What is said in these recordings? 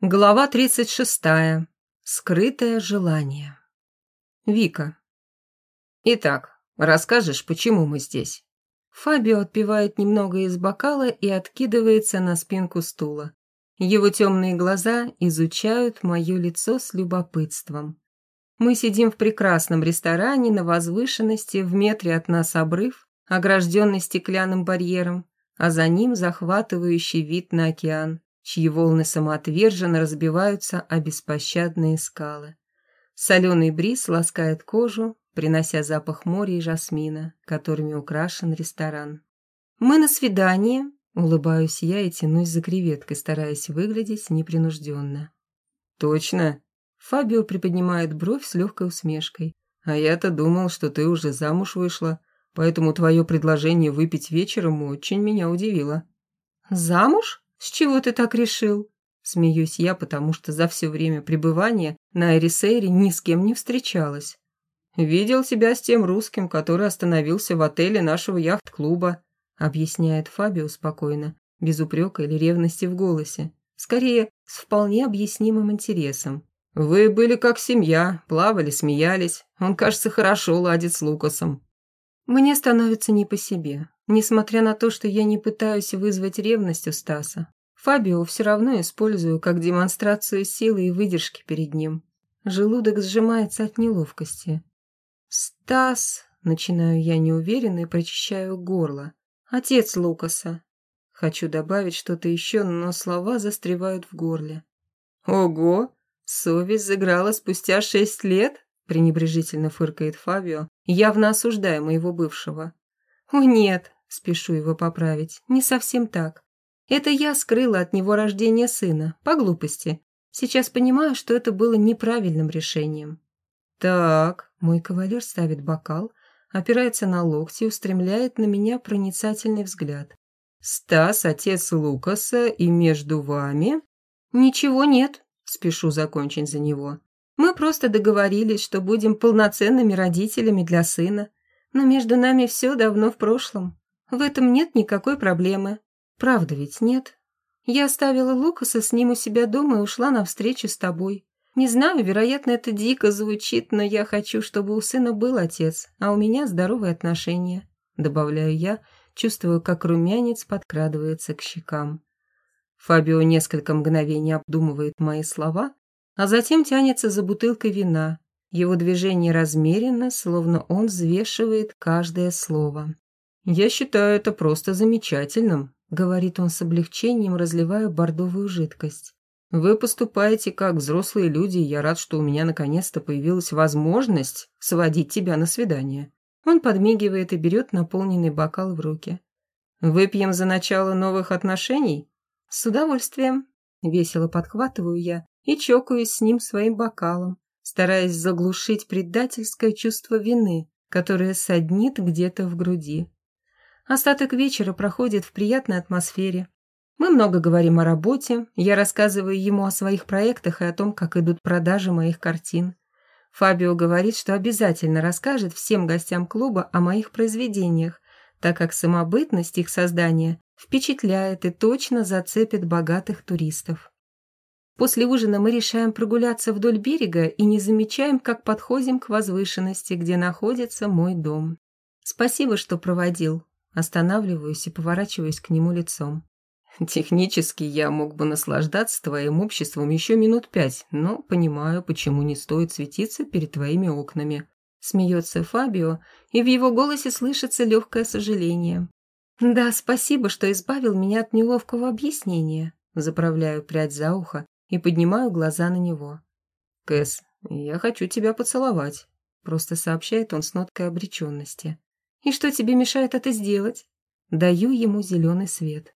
Глава 36. Скрытое желание. Вика. Итак, расскажешь, почему мы здесь? Фабио отпивает немного из бокала и откидывается на спинку стула. Его темные глаза изучают мое лицо с любопытством. Мы сидим в прекрасном ресторане на возвышенности, в метре от нас обрыв, огражденный стеклянным барьером, а за ним захватывающий вид на океан чьи волны самоотверженно разбиваются о беспощадные скалы. Соленый бриз ласкает кожу, принося запах моря и жасмина, которыми украшен ресторан. «Мы на свидании», — улыбаюсь я и тянусь за креветкой, стараясь выглядеть непринужденно. «Точно?» Фабио приподнимает бровь с легкой усмешкой. «А я-то думал, что ты уже замуж вышла, поэтому твое предложение выпить вечером очень меня удивило». «Замуж?» «С чего ты так решил?» Смеюсь я, потому что за все время пребывания на Эрисейре ни с кем не встречалась. «Видел тебя с тем русским, который остановился в отеле нашего яхт-клуба», объясняет Фабио спокойно, без упрека или ревности в голосе. Скорее, с вполне объяснимым интересом. «Вы были как семья, плавали, смеялись. Он, кажется, хорошо ладит с Лукасом». Мне становится не по себе. Несмотря на то, что я не пытаюсь вызвать ревность у Стаса, Фабио все равно использую как демонстрацию силы и выдержки перед ним. Желудок сжимается от неловкости. «Стас...» — начинаю я неуверенно и прочищаю горло. «Отец Лукаса». Хочу добавить что-то еще, но слова застревают в горле. «Ого! Совесть заграла спустя шесть лет?» — пренебрежительно фыркает Фабио, явно осуждая моего бывшего. «О нет, Спешу его поправить. Не совсем так. Это я скрыла от него рождение сына, по глупости. Сейчас понимаю, что это было неправильным решением. Так, мой кавалер ставит бокал, опирается на локти и устремляет на меня проницательный взгляд. «Стас, отец Лукаса, и между вами...» «Ничего нет», — спешу закончить за него. «Мы просто договорились, что будем полноценными родителями для сына, но между нами все давно в прошлом. В этом нет никакой проблемы. Правда ведь нет? Я оставила Лукаса с ним у себя дома и ушла на встречу с тобой. Не знаю, вероятно, это дико звучит, но я хочу, чтобы у сына был отец, а у меня здоровые отношения. Добавляю я, чувствую, как румянец подкрадывается к щекам. Фабио несколько мгновений обдумывает мои слова, а затем тянется за бутылкой вина. Его движение размеренно, словно он взвешивает каждое слово. «Я считаю это просто замечательным», — говорит он с облегчением, разливая бордовую жидкость. «Вы поступаете как взрослые люди, и я рад, что у меня наконец-то появилась возможность сводить тебя на свидание». Он подмигивает и берет наполненный бокал в руки. «Выпьем за начало новых отношений?» «С удовольствием», — весело подхватываю я и чокаюсь с ним своим бокалом, стараясь заглушить предательское чувство вины, которое саднит где-то в груди. Остаток вечера проходит в приятной атмосфере. Мы много говорим о работе, я рассказываю ему о своих проектах и о том, как идут продажи моих картин. Фабио говорит, что обязательно расскажет всем гостям клуба о моих произведениях, так как самобытность их создания впечатляет и точно зацепит богатых туристов. После ужина мы решаем прогуляться вдоль берега и не замечаем, как подходим к возвышенности, где находится мой дом. Спасибо, что проводил. Останавливаюсь и поворачиваюсь к нему лицом. Технически я мог бы наслаждаться твоим обществом еще минут пять, но понимаю, почему не стоит светиться перед твоими окнами. Смеется Фабио, и в его голосе слышится легкое сожаление. Да, спасибо, что избавил меня от неловкого объяснения. Заправляю прядь за ухо и поднимаю глаза на него. Кэс, я хочу тебя поцеловать. Просто сообщает он с ноткой обреченности. И что тебе мешает это сделать? Даю ему зеленый свет.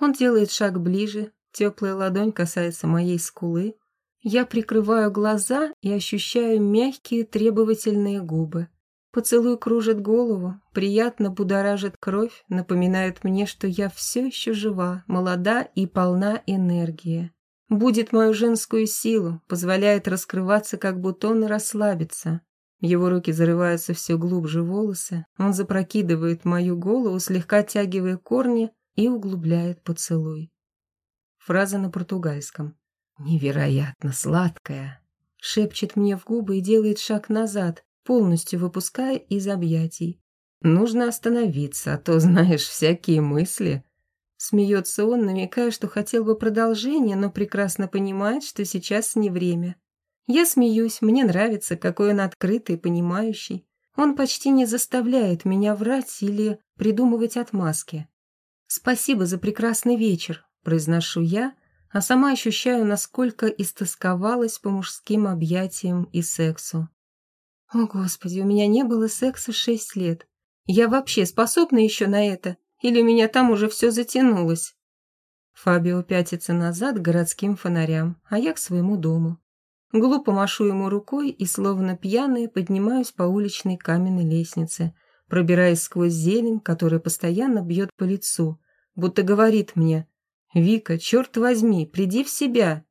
Он делает шаг ближе, теплая ладонь касается моей скулы. Я прикрываю глаза и ощущаю мягкие требовательные губы. Поцелуй кружит голову, приятно будоражит кровь, напоминает мне, что я все еще жива, молода и полна энергии. Будет мою женскую силу, позволяет раскрываться, как бутон, и расслабиться. Его руки зарываются все глубже в волосы, он запрокидывает мою голову, слегка оттягивая корни и углубляет поцелуй. Фраза на португальском. Невероятно сладкая. Шепчет мне в губы и делает шаг назад, полностью выпуская из объятий. Нужно остановиться, а то, знаешь, всякие мысли. Смеется он, намекая, что хотел бы продолжения, но прекрасно понимает, что сейчас не время. Я смеюсь, мне нравится, какой он открытый понимающий. Он почти не заставляет меня врать или придумывать отмазки. «Спасибо за прекрасный вечер», – произношу я, а сама ощущаю, насколько истосковалась по мужским объятиям и сексу. О, Господи, у меня не было секса шесть лет. Я вообще способна еще на это? Или у меня там уже все затянулось? Фабио пятится назад к городским фонарям, а я к своему дому. Глупо машу ему рукой и, словно пьяная, поднимаюсь по уличной каменной лестнице, пробираясь сквозь зелень, которая постоянно бьет по лицу, будто говорит мне «Вика, черт возьми, приди в себя!»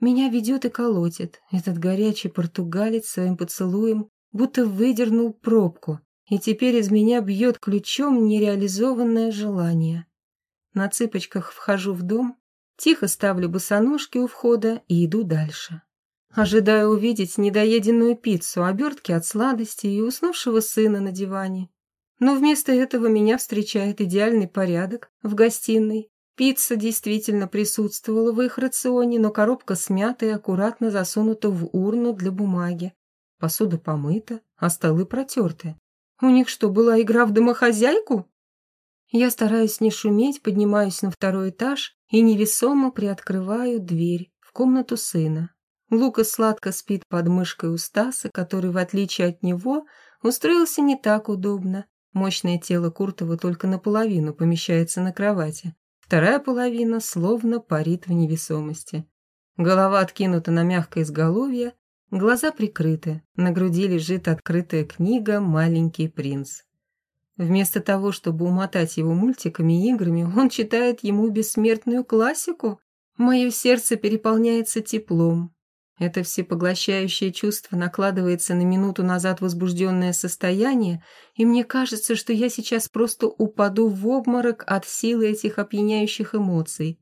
Меня ведет и колотит. Этот горячий португалец своим поцелуем будто выдернул пробку, и теперь из меня бьет ключом нереализованное желание. На цыпочках вхожу в дом, тихо ставлю босоножки у входа и иду дальше. Ожидаю увидеть недоеденную пиццу, обертки от сладости и уснувшего сына на диване. Но вместо этого меня встречает идеальный порядок в гостиной. Пицца действительно присутствовала в их рационе, но коробка смята и аккуратно засунута в урну для бумаги. Посуда помыта, а столы протерты. У них что, была игра в домохозяйку? Я стараюсь не шуметь, поднимаюсь на второй этаж и невесомо приоткрываю дверь в комнату сына. Лука сладко спит под мышкой у Стаса, который, в отличие от него, устроился не так удобно. Мощное тело Куртова только наполовину помещается на кровати. Вторая половина словно парит в невесомости. Голова откинута на мягкое изголовье, глаза прикрыты, на груди лежит открытая книга «Маленький принц». Вместо того, чтобы умотать его мультиками и играми, он читает ему бессмертную классику. Мое сердце переполняется теплом, это всепоглощающее чувство накладывается на минуту назад возбужденное состояние, и мне кажется, что я сейчас просто упаду в обморок от силы этих опьяняющих эмоций.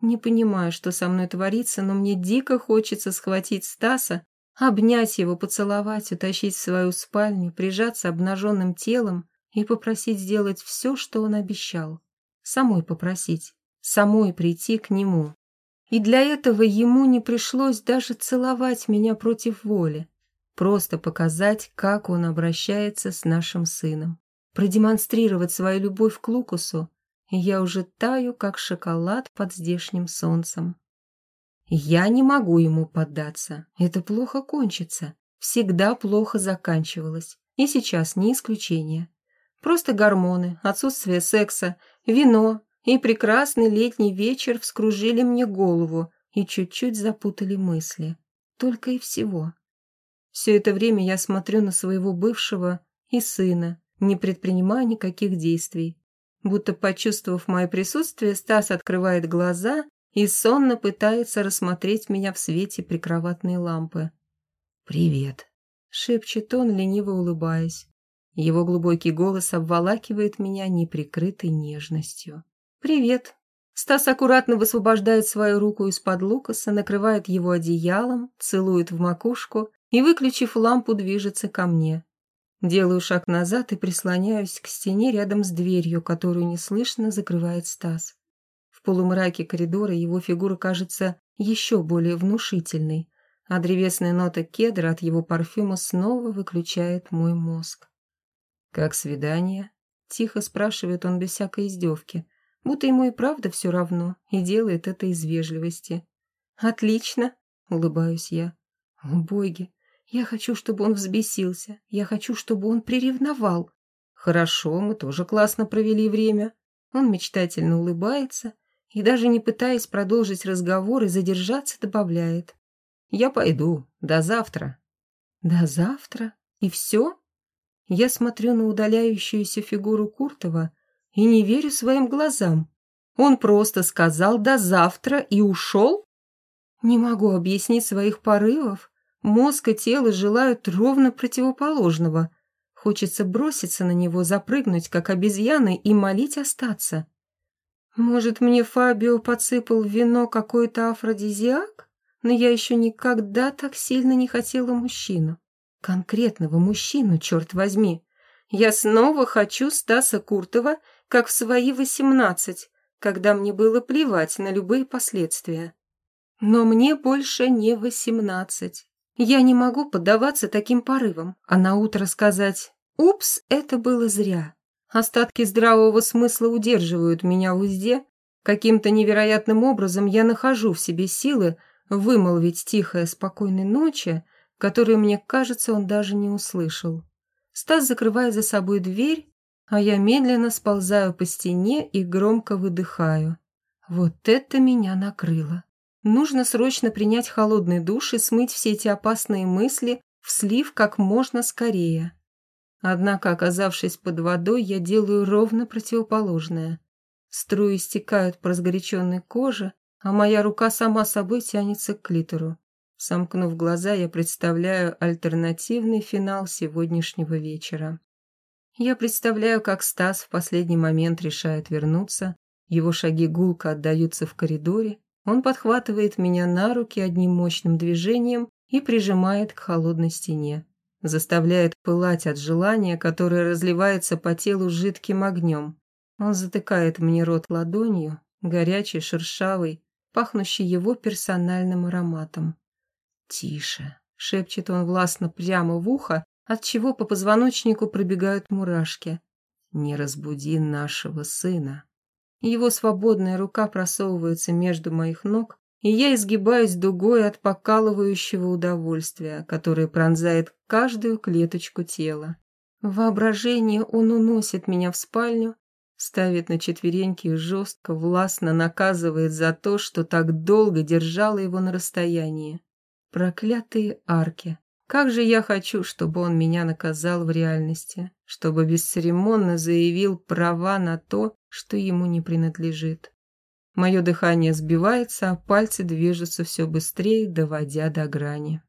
Не понимаю, что со мной творится, но мне дико хочется схватить Стаса, обнять его, поцеловать, утащить в свою спальню, прижаться обнаженным телом и попросить сделать все, что он обещал. Самой попросить, самой прийти к нему. И для этого ему не пришлось даже целовать меня против воли. Просто показать, как он обращается с нашим сыном. Продемонстрировать свою любовь к Лукусу. И я уже таю, как шоколад под здешним солнцем. Я не могу ему поддаться. Это плохо кончится. Всегда плохо заканчивалось. И сейчас не исключение. Просто гормоны, отсутствие секса, вино, и прекрасный летний вечер вскружили мне голову и чуть-чуть запутали мысли. Только и всего. Все это время я смотрю на своего бывшего и сына, не предпринимая никаких действий. Будто почувствовав мое присутствие, Стас открывает глаза и сонно пытается рассмотреть меня в свете прикроватной лампы. «Привет», — шепчет он, лениво улыбаясь. Его глубокий голос обволакивает меня неприкрытой нежностью. «Привет». Стас аккуратно высвобождает свою руку из-под Лукаса, накрывает его одеялом, целует в макушку и, выключив лампу, движется ко мне. Делаю шаг назад и прислоняюсь к стене рядом с дверью, которую неслышно закрывает Стас. В полумраке коридора его фигура кажется еще более внушительной, а древесная нота кедра от его парфюма снова выключает мой мозг. «Как свидание?» — тихо спрашивает он без всякой издевки — будто ему и правда все равно, и делает это из вежливости. «Отлично!» — улыбаюсь я. «О, боги! Я хочу, чтобы он взбесился. Я хочу, чтобы он приревновал. Хорошо, мы тоже классно провели время». Он мечтательно улыбается и, даже не пытаясь продолжить разговор и задержаться, добавляет. «Я пойду. До завтра». «До завтра? И все?» Я смотрю на удаляющуюся фигуру Куртова, и не верю своим глазам. Он просто сказал «до завтра» и ушел? Не могу объяснить своих порывов. Мозг и тело желают ровно противоположного. Хочется броситься на него, запрыгнуть, как обезьяны, и молить остаться. Может, мне Фабио подсыпал в вино какой-то афродизиак? но я еще никогда так сильно не хотела мужчину. Конкретного мужчину, черт возьми. Я снова хочу Стаса Куртова, как в свои восемнадцать, когда мне было плевать на любые последствия. Но мне больше не восемнадцать. Я не могу поддаваться таким порывам, а на утро сказать «Упс, это было зря». Остатки здравого смысла удерживают меня в узде. Каким-то невероятным образом я нахожу в себе силы вымолвить тихое спокойной ночи, которую, мне кажется, он даже не услышал. Стас закрывает за собой дверь, а я медленно сползаю по стене и громко выдыхаю. Вот это меня накрыло. Нужно срочно принять холодный душ и смыть все эти опасные мысли в слив как можно скорее. Однако, оказавшись под водой, я делаю ровно противоположное. Струи стекают по разгоряченной коже, а моя рука сама собой тянется к клитору. Сомкнув глаза, я представляю альтернативный финал сегодняшнего вечера. Я представляю, как Стас в последний момент решает вернуться, его шаги гулко отдаются в коридоре, он подхватывает меня на руки одним мощным движением и прижимает к холодной стене заставляет пылать от желания, которое разливается по телу жидким огнем. Он затыкает мне рот ладонью, горячий, шершавый, пахнущий его персональным ароматом. «Тише», — шепчет он властно прямо в ухо, от чего по позвоночнику пробегают мурашки. «Не разбуди нашего сына». Его свободная рука просовывается между моих ног, и я изгибаюсь дугой от покалывающего удовольствия, которое пронзает каждую клеточку тела. В воображении он уносит меня в спальню, ставит на четвереньки и жестко, властно наказывает за то, что так долго держала его на расстоянии. Проклятые арки. Как же я хочу, чтобы он меня наказал в реальности, чтобы бесцеремонно заявил права на то, что ему не принадлежит. Мое дыхание сбивается, а пальцы движутся все быстрее, доводя до грани.